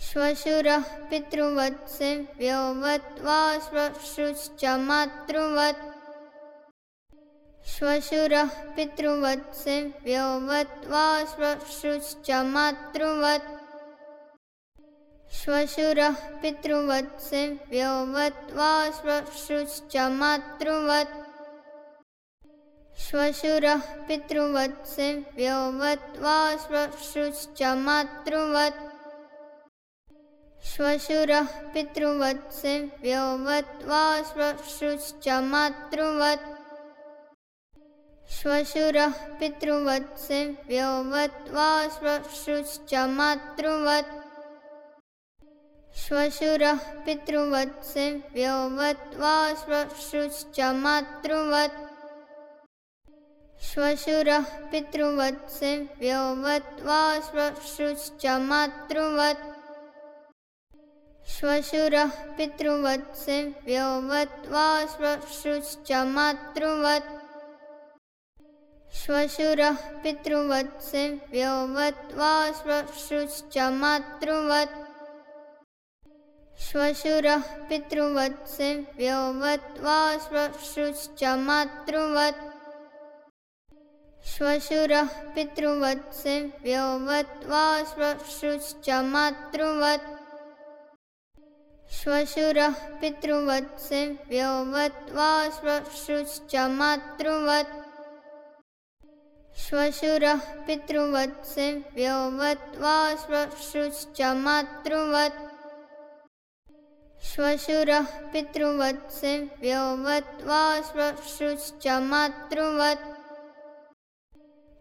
श्वशुरः पितृवत् सेव्योवत् वा श्वश्रुश्च मातृवत्। श्वशुरः पितृवत् सेव्योवत् वा श्वश्रुश्च मातृवत्। श्वशुरः पितृवत् सेव्योवत् वा श्वश्रुश्च मातृवत्। श्वशुरः पितृवत् सेव्योवत् वा श्वश्रुश्च मातृवत् श्वशुरः पितृवत् सेव्योवत् वा श्वश्रुश्च मातृवत्। श्वशुरः पितृवत् सेव्योवत् वा श्वश्रुश्च मातृवत्। श्वशुरः पितृवत् सेव्योवत् वा श्वश्रुश्च मातृवत्। श्वशुरः पितृवत् सेव्योवत् वा मातृवत् श्वशुरः पितृवत् सेव्योवत् वा श्वश्रुश्च मातृवत्। श्वशुरः पितृवत् सेव्योवत् वा श्वश्रुश्च मातृवत्। श्वशुरः पितृवत् सेव्योवत् वा श्वश्रुश्च मातृवत्। श्वशुरः पितृवत् सेव्योवत् वा श्वश्रुश्च मातृवत् श्वशुरः पितृवत् सेव्योवत् वा श्वश्रुश्च मातृवत्। श्वशुरः पितृवत् सेव्योवत् वा श्वश्रुश्च मातृवत्। श्वशुरः पितृवत् सेव्योवत् वा श्वश्रुश्च मातृवत्।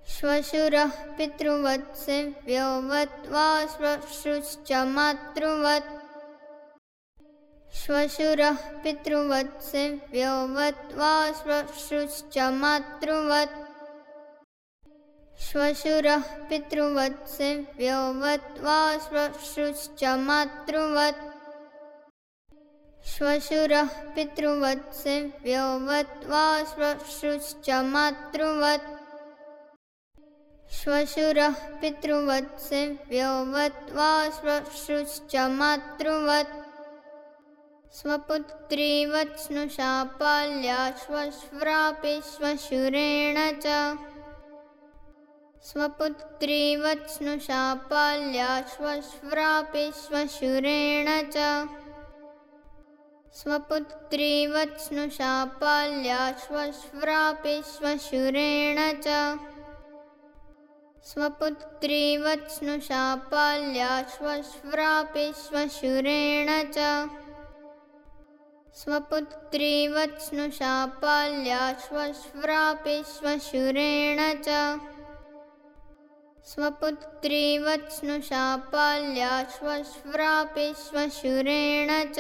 श्वशुरः पितृवत् सेव्योवत् वा श्वश्रुश्च मातृवत् श्वशुरः पितृवत् सेव्योवत् वा श्वश्रुश्च मातृवत्। श्वशुरः पितृवत् सेव्योवत् वा श्वश्रुश्च मातृवत्। श्वशुरः पितृवत् सेव्योवत् वा श्वश्रुश्च मातृवत्। श्वशुरः पितृवत् सेव्योवत् वा श्वश्रुश्च मातृवत् स्वपुत्रीवत् स्नुषा पाल्या श्वश्व्रापि श्वशुरेण च। स्वपुत्रीवत् पाल्या श्वश्व्रापि श्वशुरेण च। स्वपुत्रीवत् स्नुषा पाल्या श्वश्व्रापि श्वशुरेण च। स्वपुत्रीवत् पाल्या श्वश्व्रापि श्वशुरेण च स्वपुत्रीवत् स्नुषा पाल्या श्वश्व्रापि श्वशुरेण च। स्वपुत्रीवत् स्नुषा पाल्या श्वश्व्रापि श्वशुरेण च।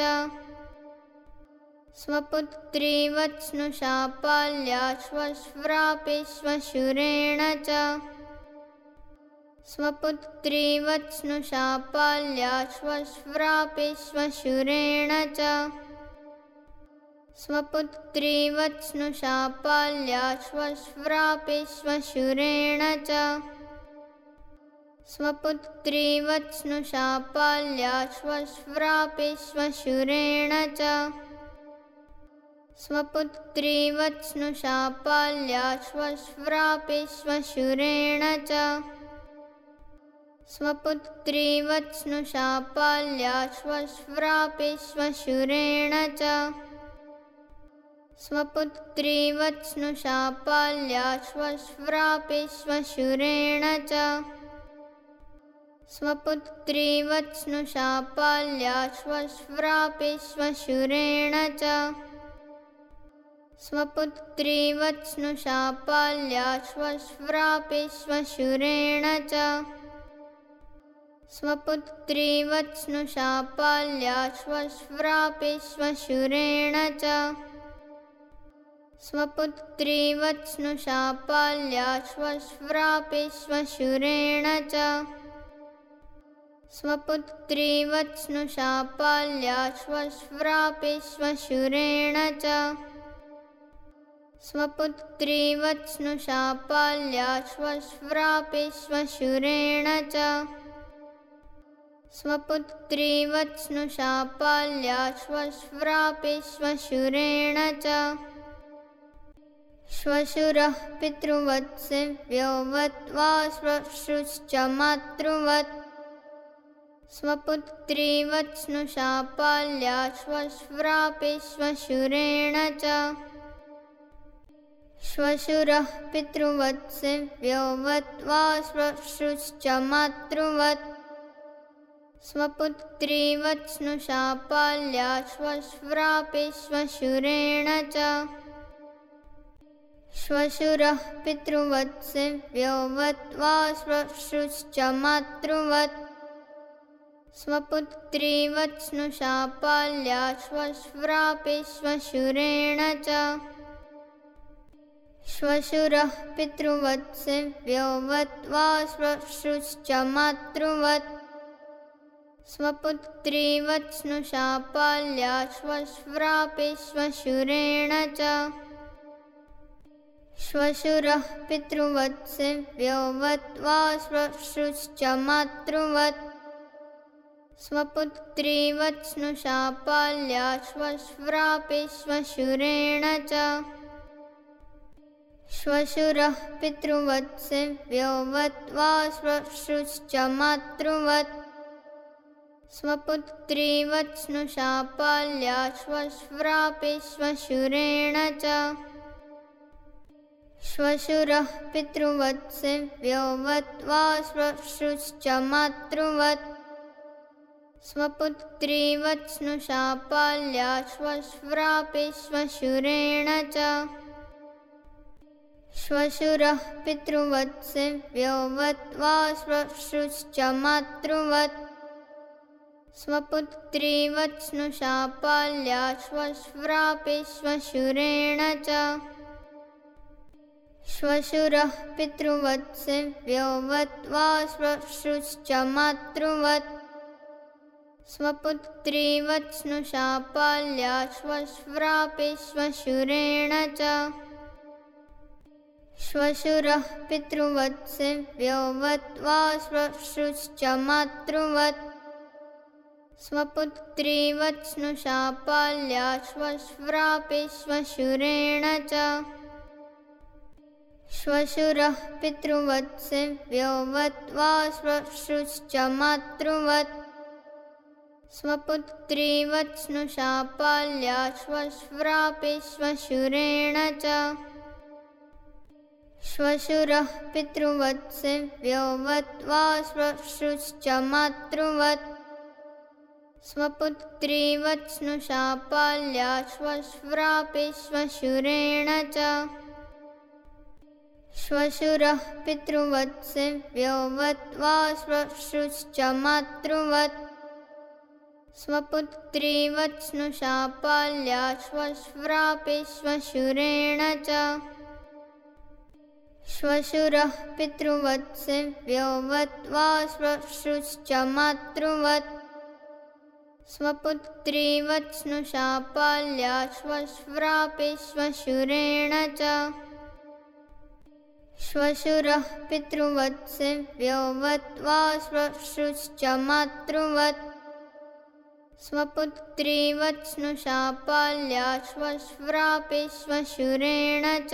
स्वपुत्रीवत् स्नुषा पाल्या श्वश्व्रापि श्वशुरेण च। स्वपुत्रीवत् पाल्या श्वश्व्रापि श्वशुरेण च स्वपुत्रीवत् स्नुषा पाल्या श्वश्व्रापि श्वशुरेण च। स्वपुत्रीवत् स्नुषा पाल्या श्वश्व्रापि श्वशुरेण च। स्वपुत्रीवत् पाल्या श्वश्व्रापि श्वशुरेण च। स्वपुत्रीवत् स्नुषा पाल्या श्वश्व्रापि श्वशुरेण च स्वपुत्रीवत् स्नुषा पाल्या श्वश्व्रापि श्वशुरेण च। स्वपुत्रीवत् स्नुषा पाल्या श्वश्व्रापि श्वशुरेण च। स्वपुत्रीवत् स्नुषा पाल्या श्वश्व्रापि श्वशुरेण च। स्वपुत्री वत्स्नुषा पाल्या श्वश्व्रापि श्वशुरेण च स्वपुत्री वत्स्नुषा पाल्या श्वश्व्रापि श्वशुरेण च। श्वशुरः पितृवत्सेव्यो वत्वा श्वश्रुश्च मातृवत् स्वपुत्री वत्स्नुषा पाल्या श्वश्व्रापि श्वशुरेण च। श्वशुरः पितृवत्सेव्यो वत्वा श्वश्रुश्च मातृवत् स्वपुत्री वत्स्नुषा पाल्या श्वश्व्रापि श्वशुरेण च। श्वशुरः पितृवत्सेव्यो वत्वा श्वश्रुश्च मातृवत् स्वपुत्री वत्स्नुषा पाल्या श्वश्व्रापि श्वशुरेण च श्वशुरः पितृवत्सेव्यो वत्वा श्वश्रुश्च मातृवत्। स्वपुत्री वत्स्नुषा पाल्या श्वश्व्रापि श्वशुरेण च। श्वशुरः पितृवत्सेव्यो वत्वा श्वश्रुश्च मातृवत्। स्वपुत्री वत्स्नुषा पाल्या श्वश्व्रापि श्वशुरेण च श्वशुरः पितृवत्सेव्यो वत्वा श्वश्रुश्च मातृवत् स्वपुत्री वत्स्नुषा पाल्या श्वश्व्रापि श्वशुरेण च। श्वशुरः पितृवत्सेव्यो वत्वा श्वश्रुश्च मातृवत् स्वपुत्री वत्स्नुषा पाल्या श्वश्व्रापि श्वशुरेण च श्वशुरः पितृवत्सेव्यो वत्वा श्वश्रुश्च मातृवत्। स्वपुत्री वत्स्नुषा पाल्या श्वश्व्रापि श्वशुरेण च। श्वशुरः पितृवत्सेव्यो वत्वा श्वश्रुश्च मातृवत्। स्वपुत्री वत्स्नुषा पाल्या श्वश्व्रापि श्वशुरेण च श्वशुरः पितृवत्सेव्यो वत्वा श्वश्रुश्च मातृवत्। स्वपुत्री वत्स्नुषा पाल्या श्वश्व्रापि श्वशुरेण च। श्वशुरः पितृवत्सेव्यो वत्वा श्वश्रुश्च मातृवत्। स्वपुत्री वत्स्नुषा पाल्या श्वश्व्रापि श्वशुरेण च श्वशुरः पितृवत्सेव्यो वत्वा श्वश्रुश्च मातृवत् स्वपुत्री वत्स्नुषा पाल्या श्वश्व्रापि श्वशुरेण च। श्वशुरः पितृवत्सेव्यो वत्वा श्वश्रुश्च मातृवत् स्वपुत्री वत्स्नुषा पाल्या श्वश्व्रापि श्वशुरेण च श्वशुरः पितृवत्सेव्यो वत्वा श्वश्रुश्च मातृवत्। स्वपुत्री वत्स्नुषा पाल्या श्वश्व्रापि श्वशुरेण च। श्वशुरः पितृवत्सेव्यो वत्वा श्वश्रुश्च मातृवत्। स्वपुत्री वत्स्नुषा पाल्या श्वश्व्रापि श्वशुरेण च श्वशुरः पितृवत्सेव्यो वत्वा श्वश्रुश्च मातृवत् स्वपुत्री वत्स्नुषा पाल्या श्वश्व्रापि श्वशुरेण च। श्वशुरः पितृवत्सेव्यो वत्वा श्वश्रुश्च मातृवत् स्वपुत्री वत्स्नुषा पाल्या श्वश्व्रापि श्वशुरेण च श्वशुरः पितृवत्सेव्यो वत्वा श्वश्रुश्च मातृवत्। स्वपुत्री वत्स्नुषा पाल्या श्वश्व्रापि श्वशुरेण च